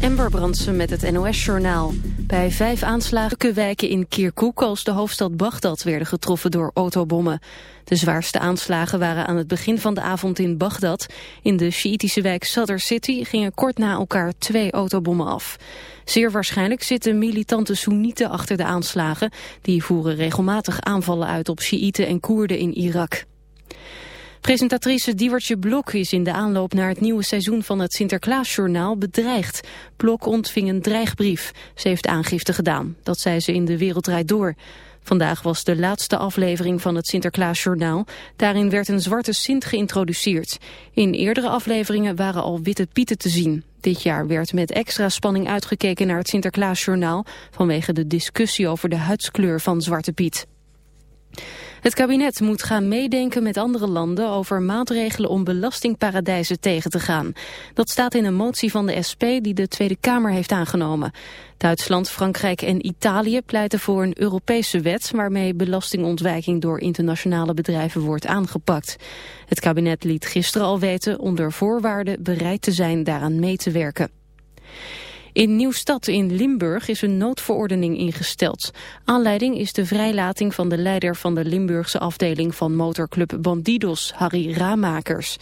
Ember Brandsen met het NOS-journaal. Bij vijf aanslagen wijken in Kirkuk als de hoofdstad Bagdad werden getroffen door autobommen. De zwaarste aanslagen waren aan het begin van de avond in Bagdad. In de Sjiitische wijk Sadr City gingen kort na elkaar twee autobommen af. Zeer waarschijnlijk zitten militante Soenieten achter de aanslagen. Die voeren regelmatig aanvallen uit op Sjiiten en Koerden in Irak. Presentatrice Diewertje Blok is in de aanloop naar het nieuwe seizoen van het Sinterklaasjournaal bedreigd. Blok ontving een dreigbrief. Ze heeft aangifte gedaan. Dat zei ze in De Wereld Draait Door. Vandaag was de laatste aflevering van het Sinterklaasjournaal. Daarin werd een zwarte Sint geïntroduceerd. In eerdere afleveringen waren al witte pieten te zien. Dit jaar werd met extra spanning uitgekeken naar het Sinterklaasjournaal... vanwege de discussie over de huidskleur van Zwarte Piet. Het kabinet moet gaan meedenken met andere landen over maatregelen om belastingparadijzen tegen te gaan. Dat staat in een motie van de SP die de Tweede Kamer heeft aangenomen. Duitsland, Frankrijk en Italië pleiten voor een Europese wet waarmee belastingontwijking door internationale bedrijven wordt aangepakt. Het kabinet liet gisteren al weten onder voorwaarden bereid te zijn daaraan mee te werken. In Nieuwstad in Limburg is een noodverordening ingesteld. Aanleiding is de vrijlating van de leider van de Limburgse afdeling van motorclub Bandidos, Harry Ramakers.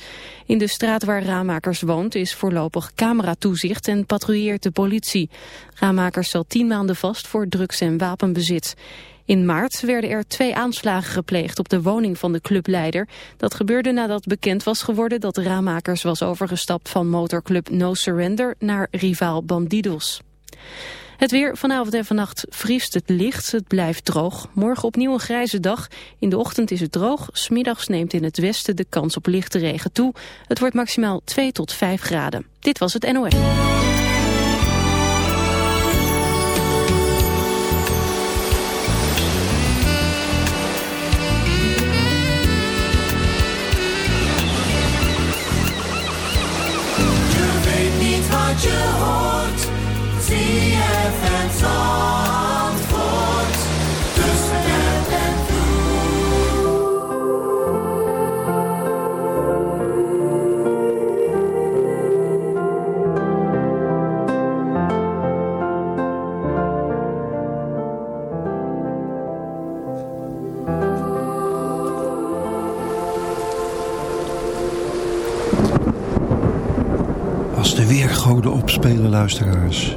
In de straat waar Ramakers woont is voorlopig cameratoezicht en patrouilleert de politie. Ramakers zal tien maanden vast voor drugs- en wapenbezit. In maart werden er twee aanslagen gepleegd op de woning van de clubleider. Dat gebeurde nadat bekend was geworden dat de Raamakers was overgestapt van motorclub No Surrender naar rivaal Bandidos. Het weer vanavond en vannacht vriest het licht, het blijft droog. Morgen opnieuw een grijze dag. In de ochtend is het droog, smiddags neemt in het westen de kans op lichte regen toe. Het wordt maximaal 2 tot 5 graden. Dit was het NOS. Weergoden opspelen, luisteraars.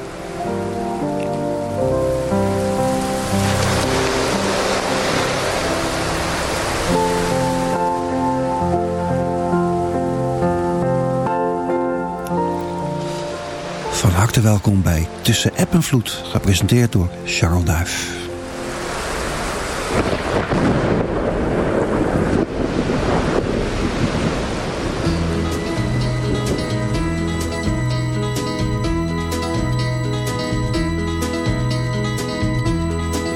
Welkom bij Tussen App en Vloed, gepresenteerd door Charles Duif.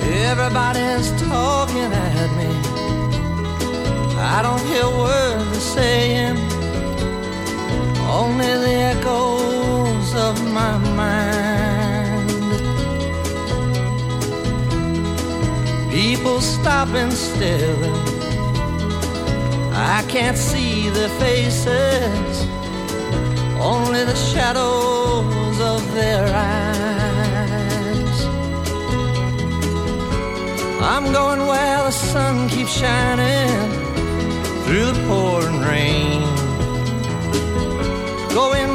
Everybody's talking at me I don't hear words they're saying Only the echoes of my mind. People stop and stare. I can't see their faces, only the shadows of their eyes. I'm going where the sun keeps shining through the pouring rain. Going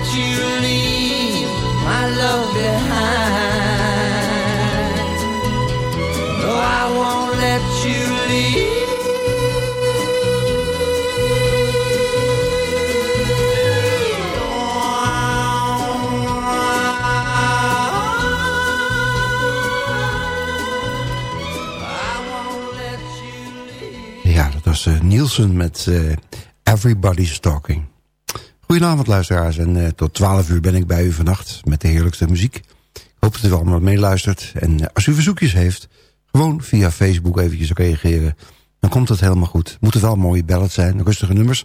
Let you leave my love behind. No, I won't let you leave. was uh, Nielsen met uh, Everybody's Talking. Goedenavond luisteraars en uh, tot 12 uur ben ik bij u vannacht met de heerlijkste muziek. Ik hoop dat u allemaal meeluistert. En als u verzoekjes heeft, gewoon via Facebook eventjes reageren. Dan komt het helemaal goed. Moeten wel mooie ballads zijn, rustige nummers.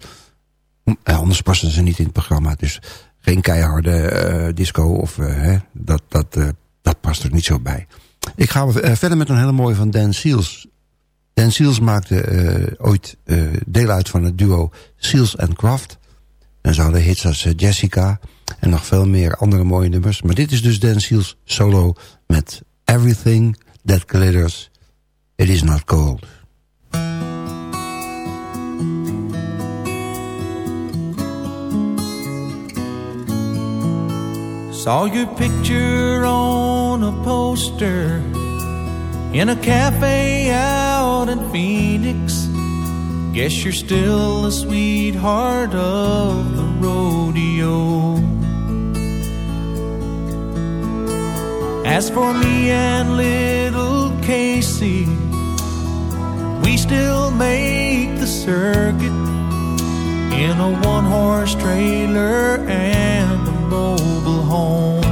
anders passen ze niet in het programma. Dus geen keiharde disco of hè, dat, dat, dat past er niet zo bij. Ik ga verder met een hele mooie van Dan Seals. Dan Seals maakte ooit deel uit van het duo Seals and Craft. En ze hadden hits als uh, Jessica en nog veel meer andere mooie nummers. Maar dit is dus Dan Seals solo met Everything That Glitters, It Is Not Gold. Saw your picture on a poster in a cafe out in Phoenix. Guess you're still the sweetheart of the rodeo. As for me and little Casey, we still make the circuit in a one horse trailer and a mobile home.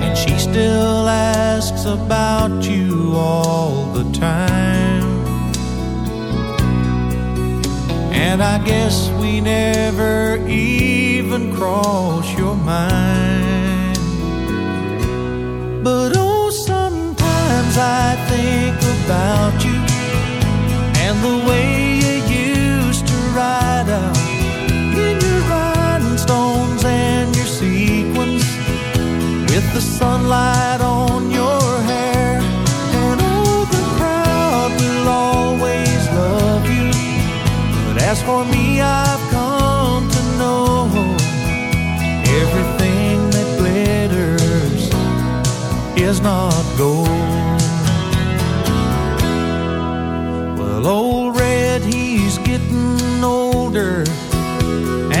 And she still asks about you all the time. And I guess we never even cross your mind. But oh, sometimes I think about you and the way you used to ride out in your rhinestones and your sequins with the sunlight for me, I've come to know everything that glitters is not gold. Well, old Red, he's getting older.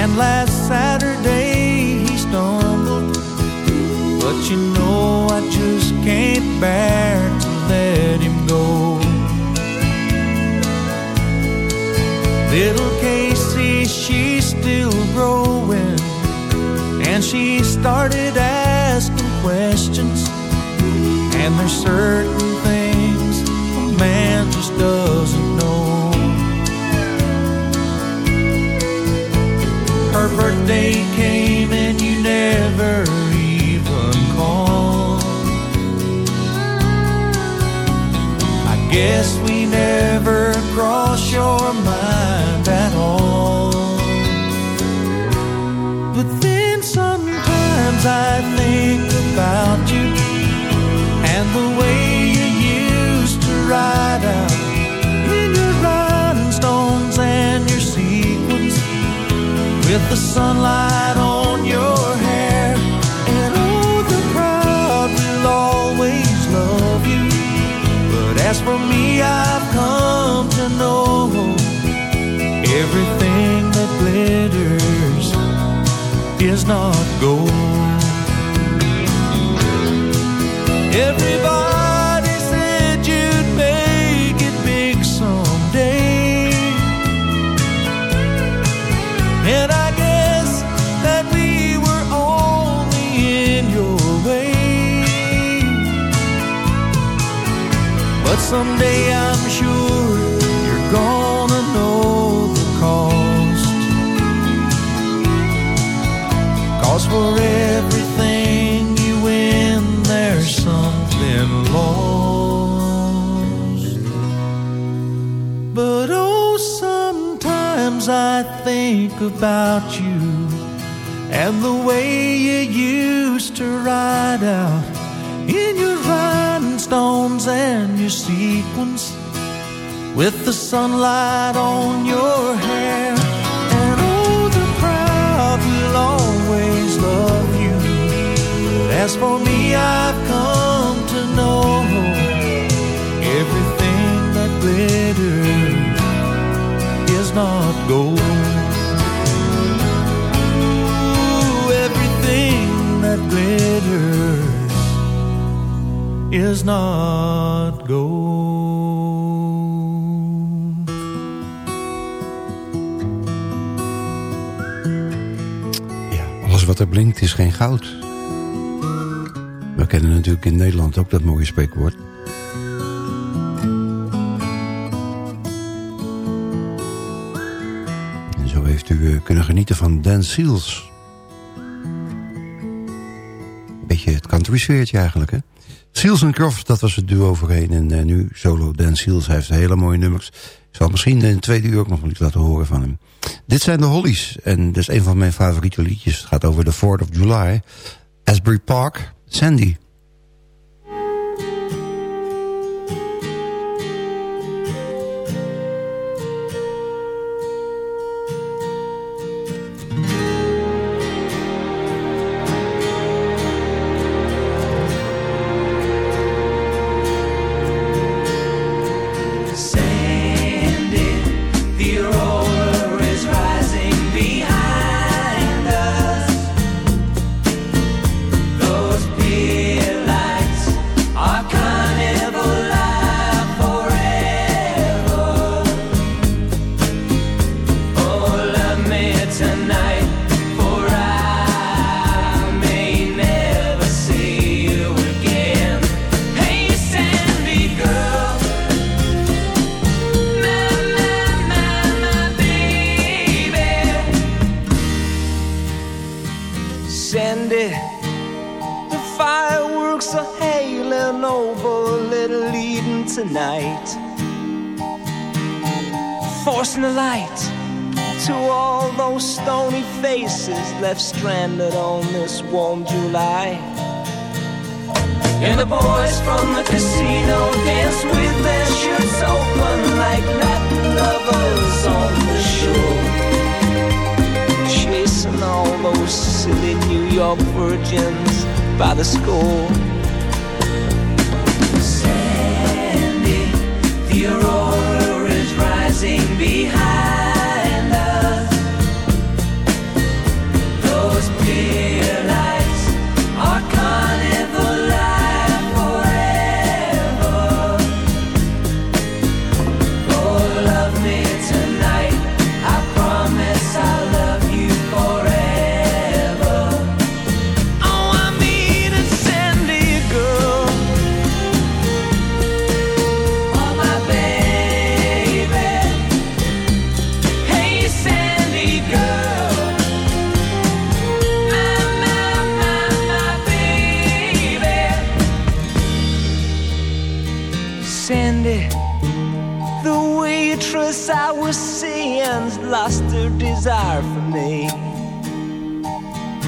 And last Saturday, he stumbled but you know I just can't bear and she started asking questions. And there's certain things a man just doesn't know. Her birthday came and you never even called. I guess we never cross your mind I think about you and the way you used to ride out in your rhinestones and your sequins with the sunlight on your hair. And oh, the crowd will always love you. But as for me, I've come to know everything that glitters is not gold. Someday I'm sure you're gonna know the cost. Cause for everything you win, there's something lost. But oh, sometimes I think about you and the way you used to ride out in your rhinestones and your sequins with the sunlight on your hair. And oh, the crowd will always love you. But as for me, I've come to know everything that glitters is not gold. Ooh, everything that glitters is not gold. Ja, alles wat er blinkt is geen goud. We kennen natuurlijk in Nederland ook dat mooie spreekwoord. En zo heeft u eh, kunnen genieten van Dan Seals. Beetje het country sfeertje eigenlijk, hè? Seals en Croft, dat was het duo voorheen. En eh, nu solo Dan Seals. Hij heeft hele mooie nummers. Ik zal misschien in het tweede uur ook nog iets laten horen van hem. Dit zijn de Hollies. En dat is een van mijn favoriete liedjes. Het gaat over de 4th of July. Asbury Park. Sandy, this warm July and the boys from the casino dance with their shirts open like Latin lovers on the shore. Chasing all those silly New York virgins by the score. Sandy, the aurora is rising behind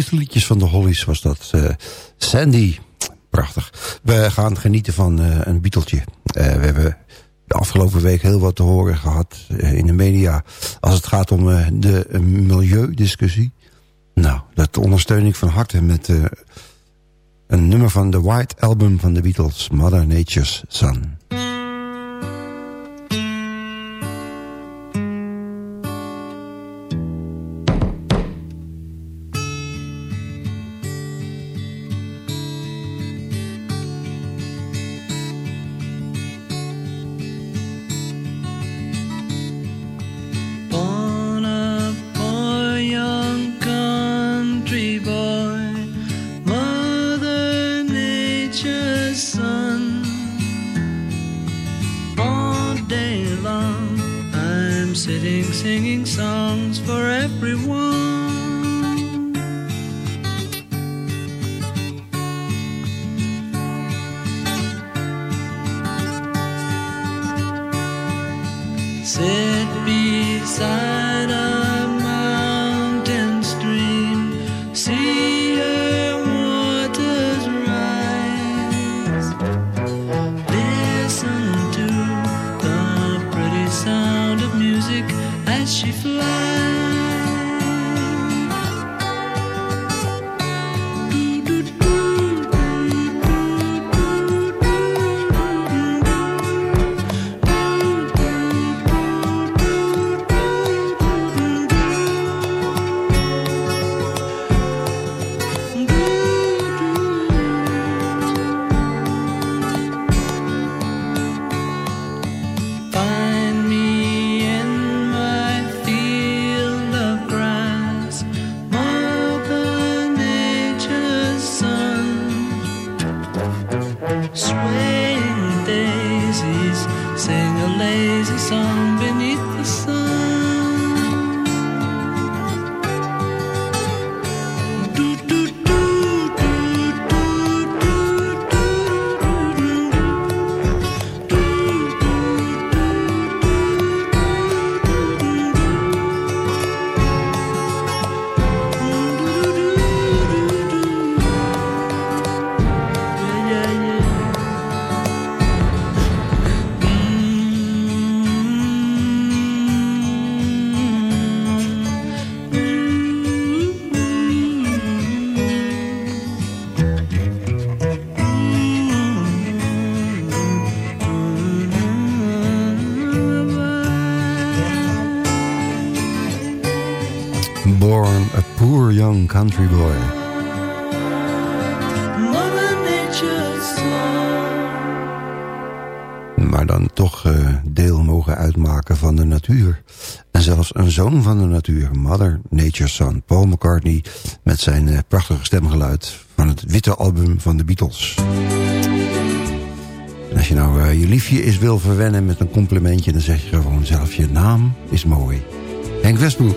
Favoriete liedjes van de Hollies was dat. Uh, Sandy, prachtig. We gaan genieten van uh, een Beatletje. Uh, we hebben de afgelopen week heel wat te horen gehad in de media... als het gaat om de milieudiscussie. Nou, dat ondersteun ik van harte met een nummer van de White Album van de Beatles... Mother Nature's Son. I'm sitting singing songs for everyone. Country Boy. Maar dan toch uh, deel mogen uitmaken van de natuur. En zelfs een zoon van de natuur, Mother Nature's Son, Paul McCartney... met zijn uh, prachtige stemgeluid van het witte album van de Beatles. En als je nou uh, je liefje eens wil verwennen met een complimentje... dan zeg je gewoon zelf, je naam is mooi. Henk Westbroek.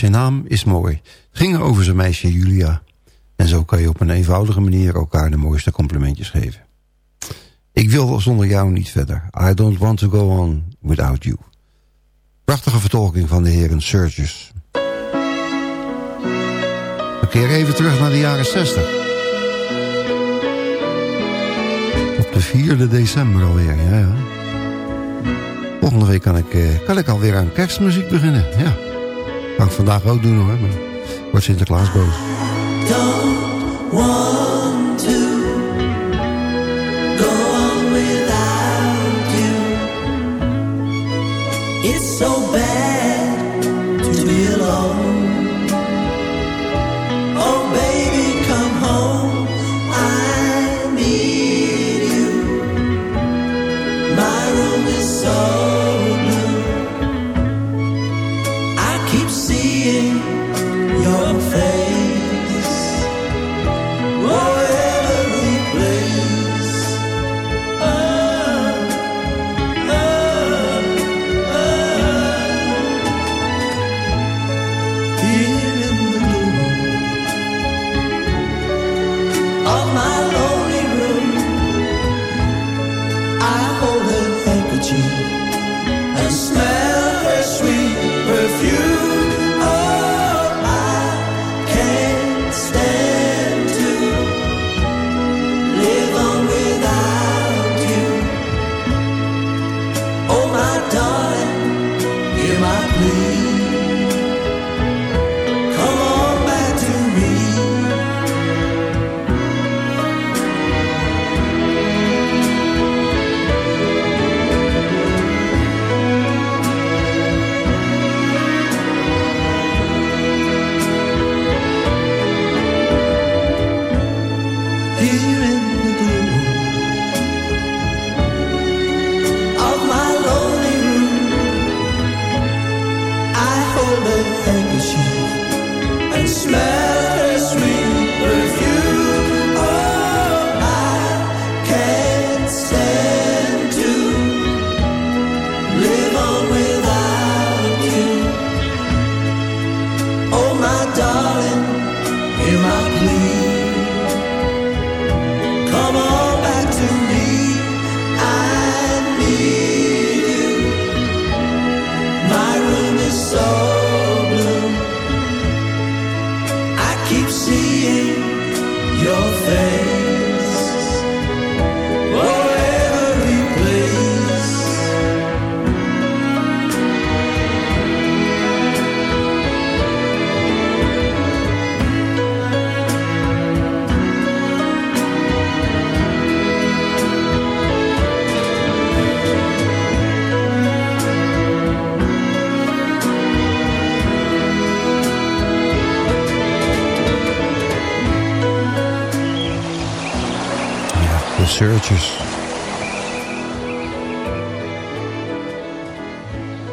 Je naam is mooi. Ging over zijn meisje Julia. En zo kan je op een eenvoudige manier elkaar de mooiste complimentjes geven. Ik wil zonder jou niet verder. I don't want to go on without you. Prachtige vertolking van de heren Surges. We keren even terug naar de jaren 60. Op de 4e december alweer, ja ja. Volgende week kan ik, eh, kan ik alweer aan kerstmuziek beginnen. Ja, kan ik vandaag ook doen hoor. Maar wordt Sinterklaas boos. don't want to go on without you. It's so bad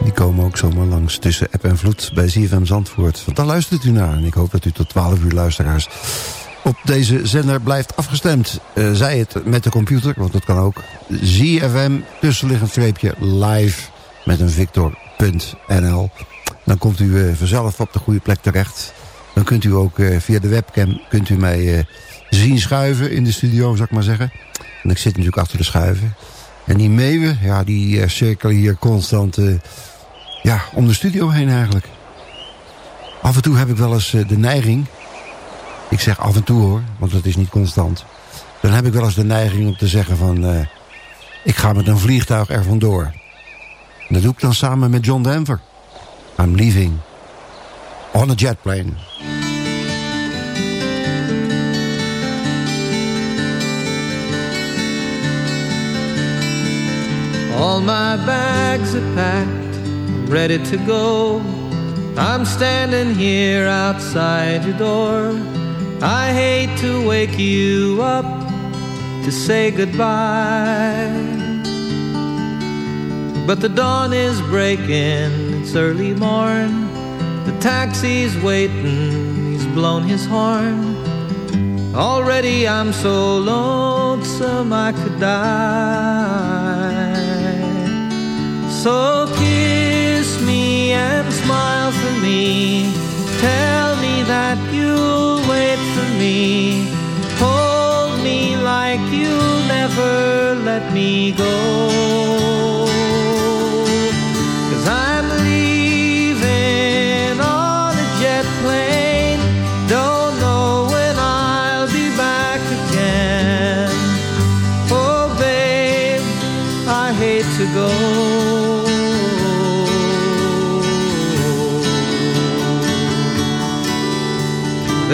Die komen ook zomaar langs tussen app en vloed bij ZFM Zandvoort. Want daar luistert u naar. En ik hoop dat u tot 12 uur luisteraars op deze zender blijft afgestemd. Uh, zij het met de computer, want dat kan ook. ZFM, tussenliggend streepje, live met een victor.nl. Dan komt u uh, vanzelf op de goede plek terecht. Dan kunt u ook uh, via de webcam kunt u mij zien schuiven in de studio, zou ik maar zeggen. En ik zit natuurlijk achter de schuiven. En die meeuwen, ja, die uh, cirkelen hier constant uh, ja, om de studio heen eigenlijk. Af en toe heb ik wel eens uh, de neiging... Ik zeg af en toe hoor, want dat is niet constant. Dan heb ik wel eens de neiging om te zeggen van... ik ga met een vliegtuig er vandoor. Dat doe ik dan samen met John Denver. I'm leaving on a jet plane. All my bags are packed, I'm ready to go. I'm standing here outside your door. I hate to wake you up to say goodbye. But the dawn is breaking, it's early morn. The taxi's waiting, he's blown his horn. Already I'm so lonesome I could die. So kiss me and smile for me. Tell me that you'll wait for me. Hold me like you'll never let me go.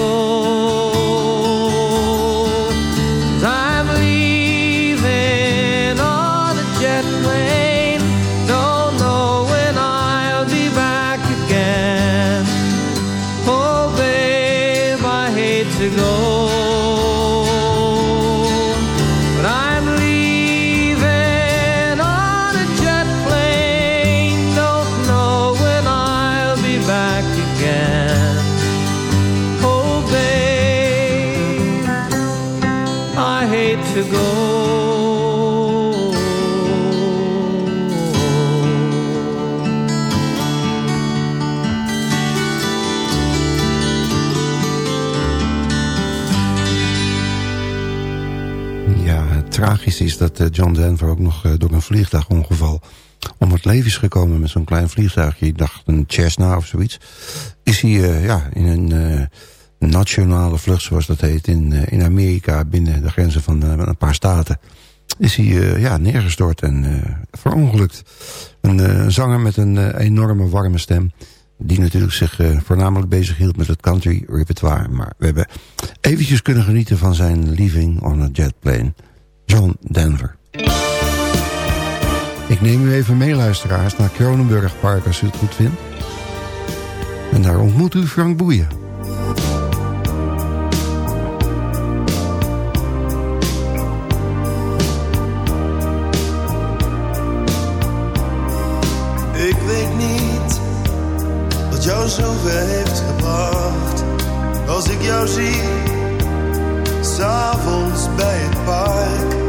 go. Tragisch is dat John Denver ook nog door een vliegtuigongeval om het leven is gekomen met zo'n klein vliegtuigje. Ik dacht een Cessna of zoiets. Is hij ja, in een nationale vlucht, zoals dat heet, in, in Amerika... binnen de grenzen van een paar staten is hij ja, neergestort en verongelukt. Een zanger met een enorme warme stem die natuurlijk zich voornamelijk bezig hield met het country repertoire. Maar we hebben eventjes kunnen genieten van zijn Leaving on a Jet Plane. John Denver. Ik neem u even mee, luisteraars, naar Kronenburg Park als u het goed vindt. En daar ontmoet u Frank Boeien. zover heeft gebracht. Als ik jou zie, s'avonds bij het park.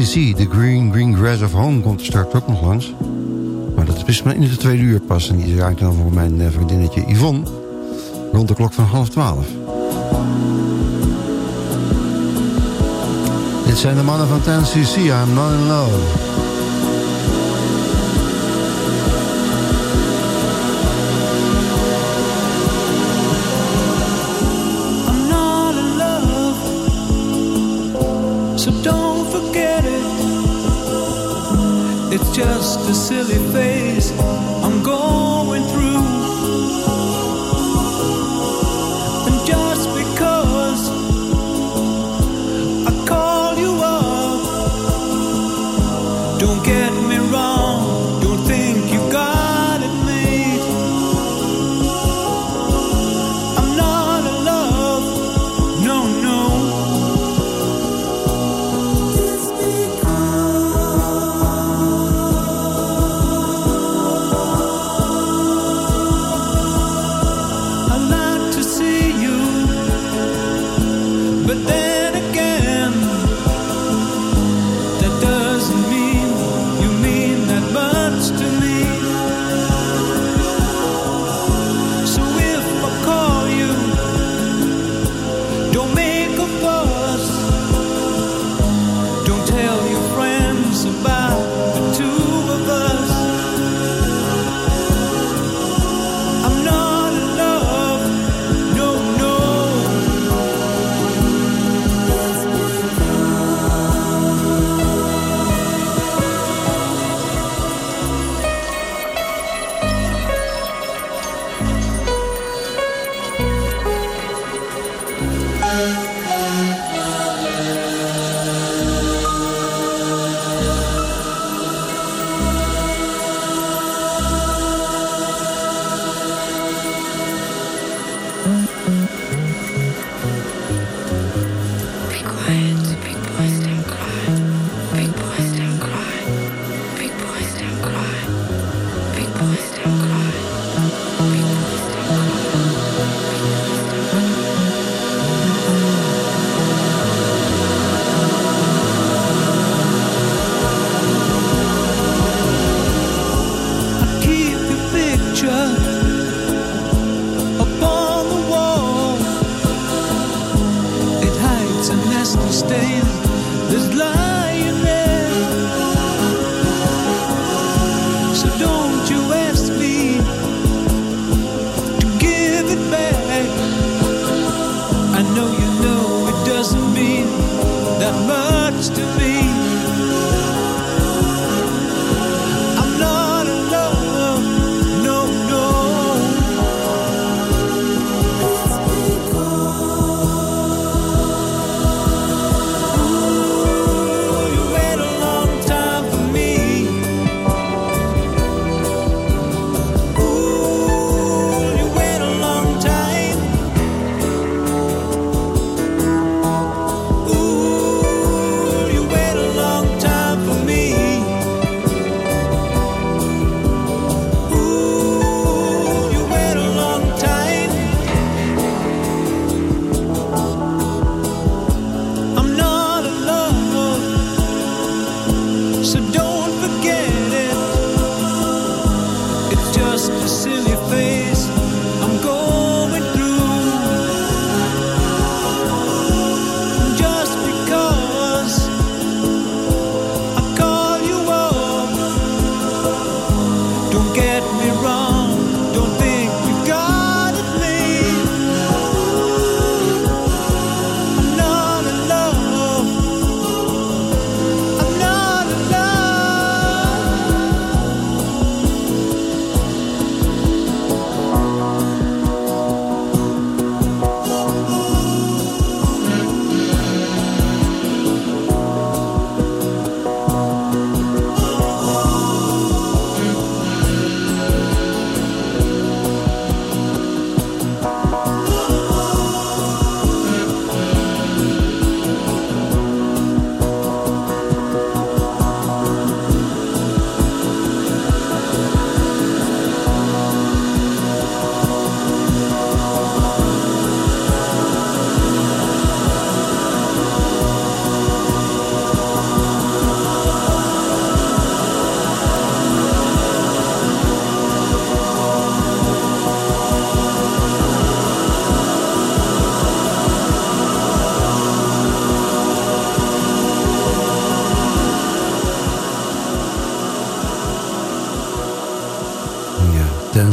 CC, The Green Green Grass of Home, komt er straks ook nog langs. Maar dat is maar in de tweede uur pas. En die raakt dan voor mijn eh, vriendinnetje Yvonne. Rond de klok van half twaalf. Dit zijn de mannen van 10cc, I'm not in love. a silly thing.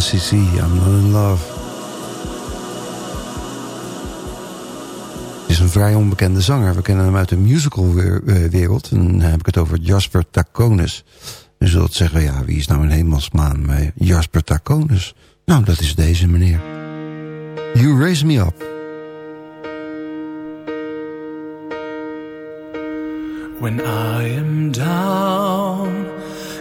10cc, I'm not in love. Het is een vrij onbekende zanger. We kennen hem uit de musicalwereld. En dan heb ik het over Jasper Taconis. U zult zeggen, ja, wie is nou een hemelsmaan? Maar Jasper Taconis. Nou, dat is deze meneer. You Raise Me Up. When I am down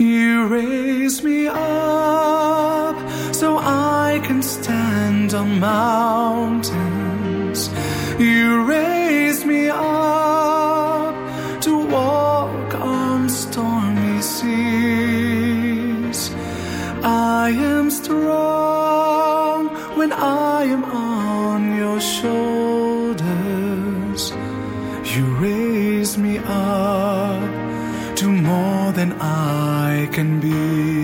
You raise me up so I can stand on mountains. You raise me up to walk on stormy seas. I am strong when I am on your shoulders. You raise me up to more than I can be.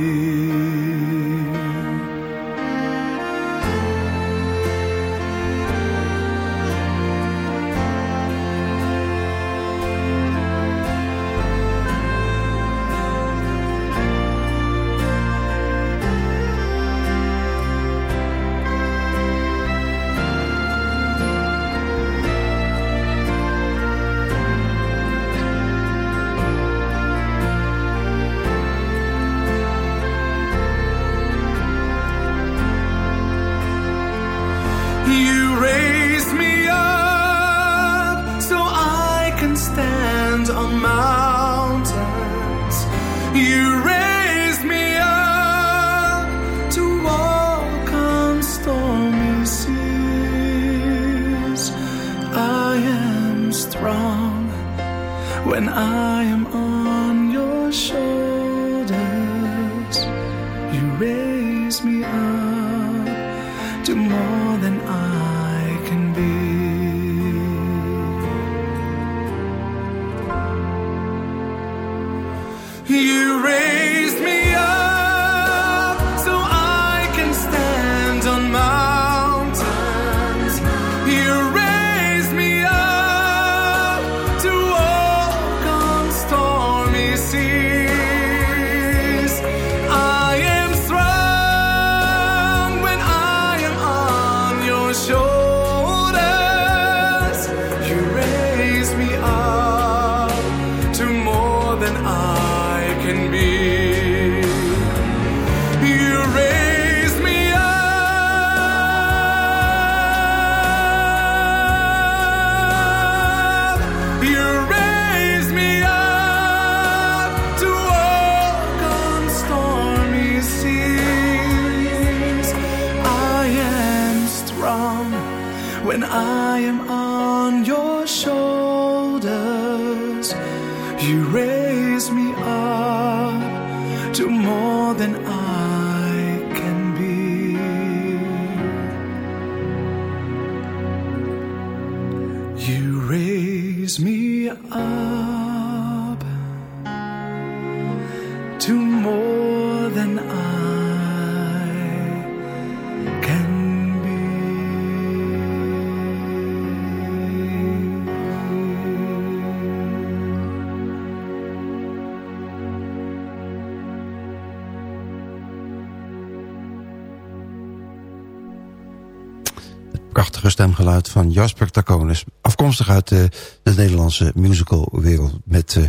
Stemgeluid van Jasper Taconis. Afkomstig uit de, de Nederlandse musicalwereld met eh,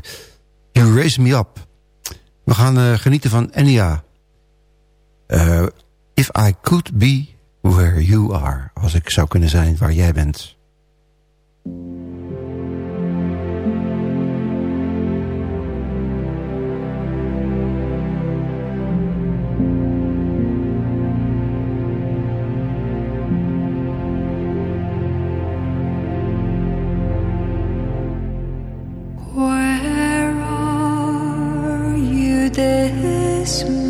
You Raise Me Up. We gaan eh, genieten van Enya. Eh, If I Could Be Where You Are. Als ik zou kunnen zijn waar jij bent. This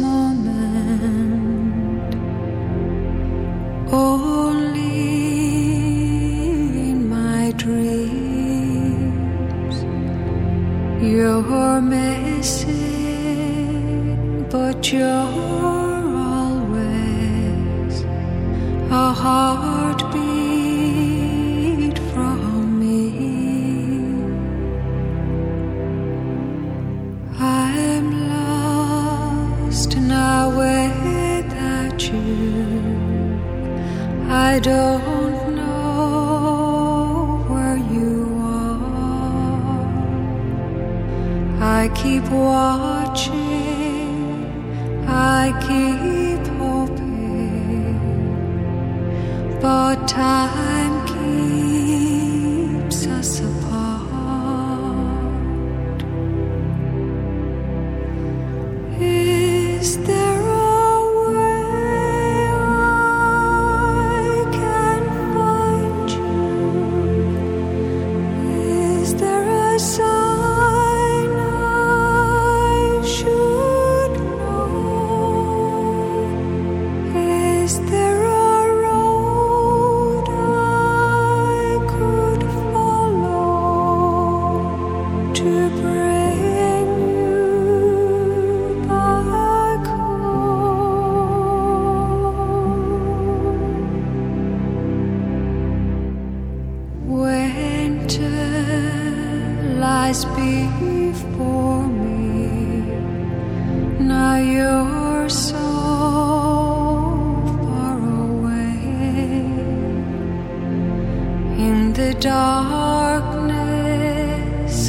darkness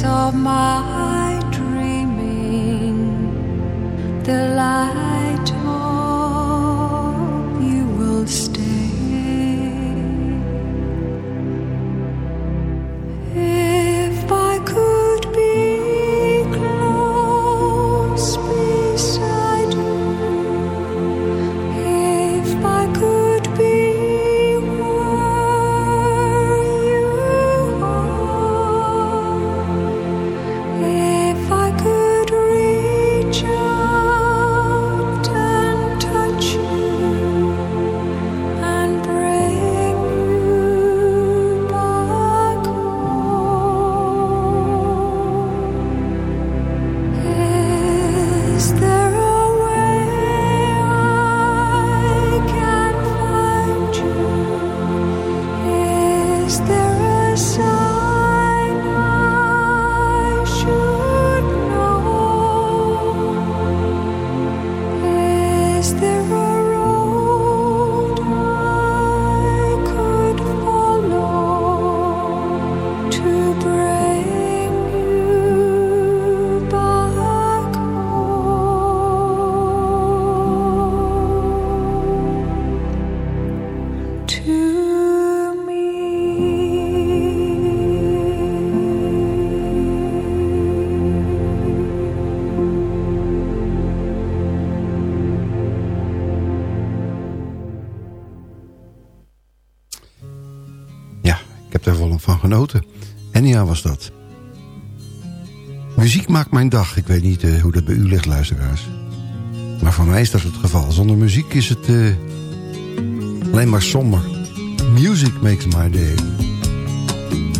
of my dreaming, the light. En ja was dat. Muziek maakt mijn dag. Ik weet niet eh, hoe dat bij u ligt, luisteraars. Maar voor mij is dat het geval. Zonder muziek is het eh, alleen maar somber. Music makes my day.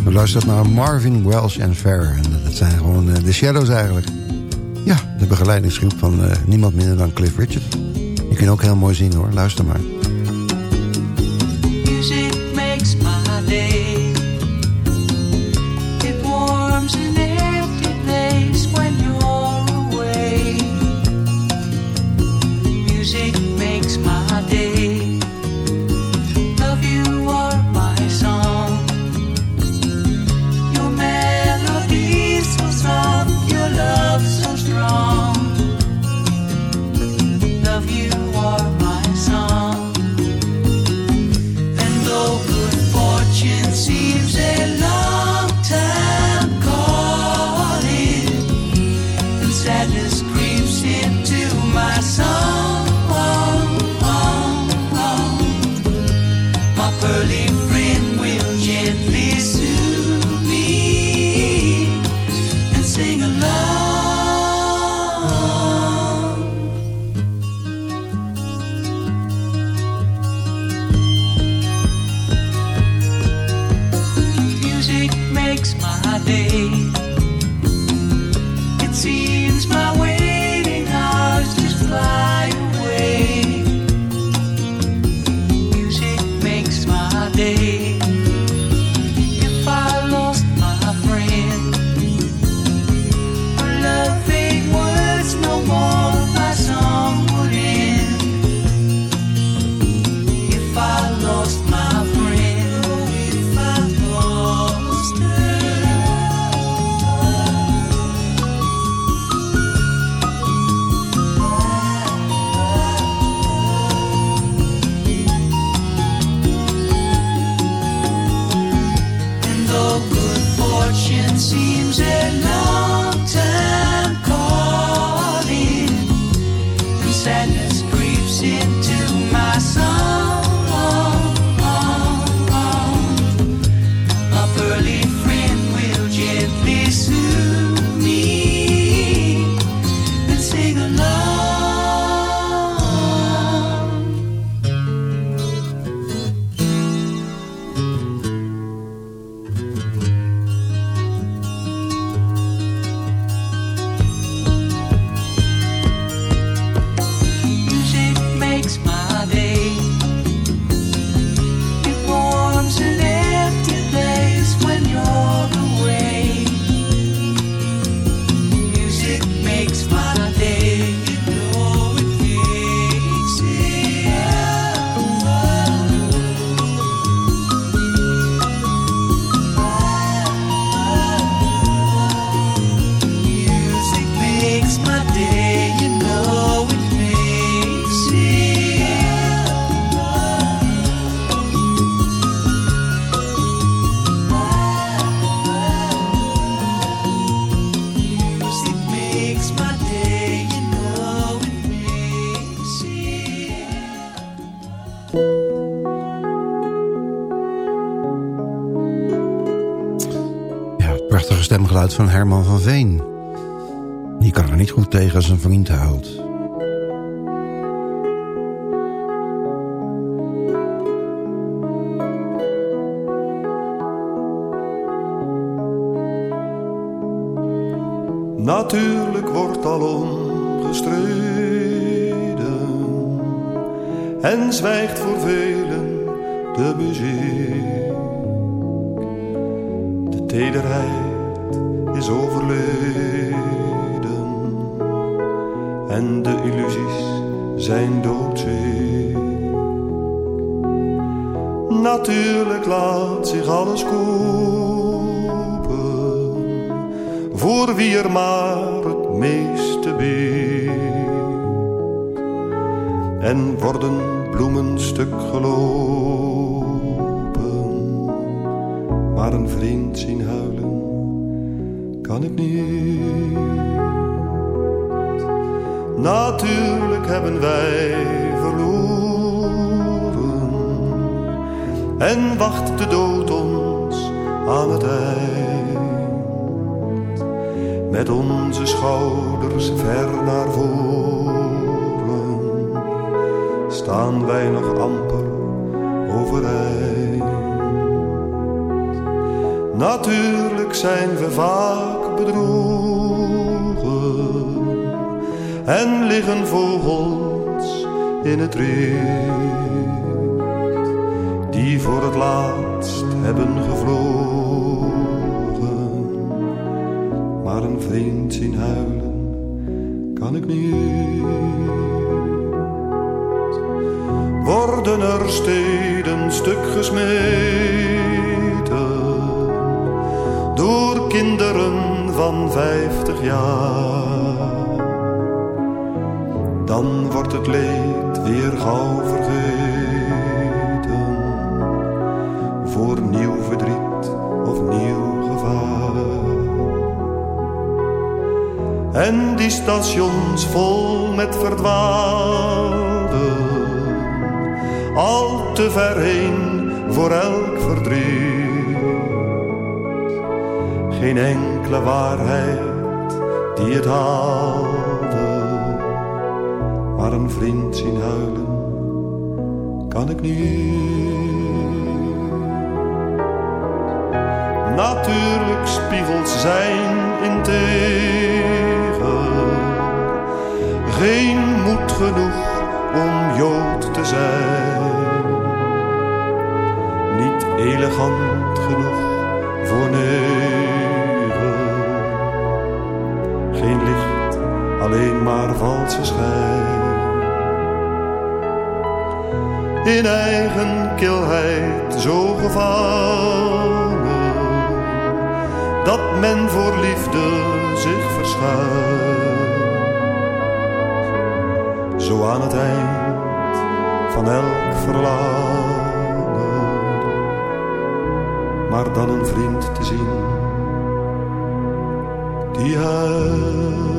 We luisteren naar Marvin Welsh en Fair. En dat zijn gewoon eh, de Shadows eigenlijk. Ja, de begeleidingsgroep van niemand minder dan Cliff Richard. Je kunt ook heel mooi zien hoor. Luister maar. Van Herman van Veen. Die kan er niet goed tegen een vriend huilt. Natuurlijk wordt al omgestreden en zwijgt voor velen de muziek. De tederheid is overleden en de illusies zijn doodziek. Natuurlijk laat zich alles kopen voor wie er maar het meeste biedt. En worden bloemen stuk gelopen, maar een vriend zien huilen niet. Natuurlijk hebben wij verloren en wacht de dood ons aan het eind met onze schouders ver naar voren, staan wij nog amper overeind. Natuurlijk zijn we bedrogen en liggen vogels in het riet, die voor het laatst hebben gevlogen maar een vriend zien huilen kan ik niet. Worden er steden stuk gesmeten door kinderen van vijftig jaar, dan wordt het leed weer gauw vergeten voor nieuw verdriet of nieuw gevaar. En die stations vol met verdwaalden, al te ver heen voor elk verdriet. Geen enkele waarheid die het haalde, maar een vriend zien huilen kan ik niet. Natuurlijk spiegels zijn in tegen. Geen moed genoeg om Jood te zijn. Niet elegant alleen maar valse schijn. In eigen kilheid zo gevangen dat men voor liefde zich verschuilt. Zo aan het eind van elk verlangen, maar dan een vriend te zien die huilt.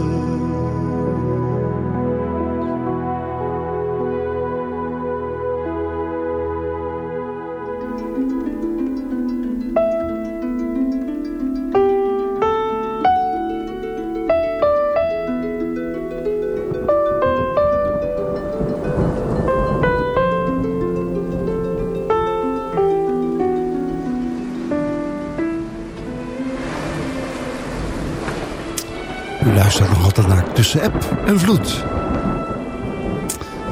Tussen App en Vloed.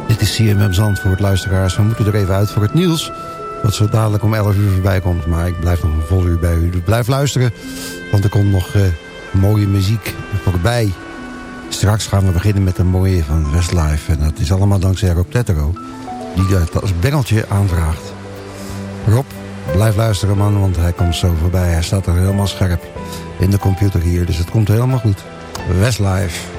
Dit is CMM Zandvoort, luisteraars. We moeten er even uit voor het nieuws. Wat zo dadelijk om 11 uur voorbij komt. Maar ik blijf nog een vol uur bij u. Blijf luisteren. Want er komt nog eh, mooie muziek voorbij. Straks gaan we beginnen met een mooie van Westlife. En dat is allemaal dankzij Rob Tettero. Die dat als bengeltje aanvraagt. Rob, blijf luisteren man. Want hij komt zo voorbij. Hij staat er helemaal scherp in de computer hier. Dus het komt helemaal goed. Westlife.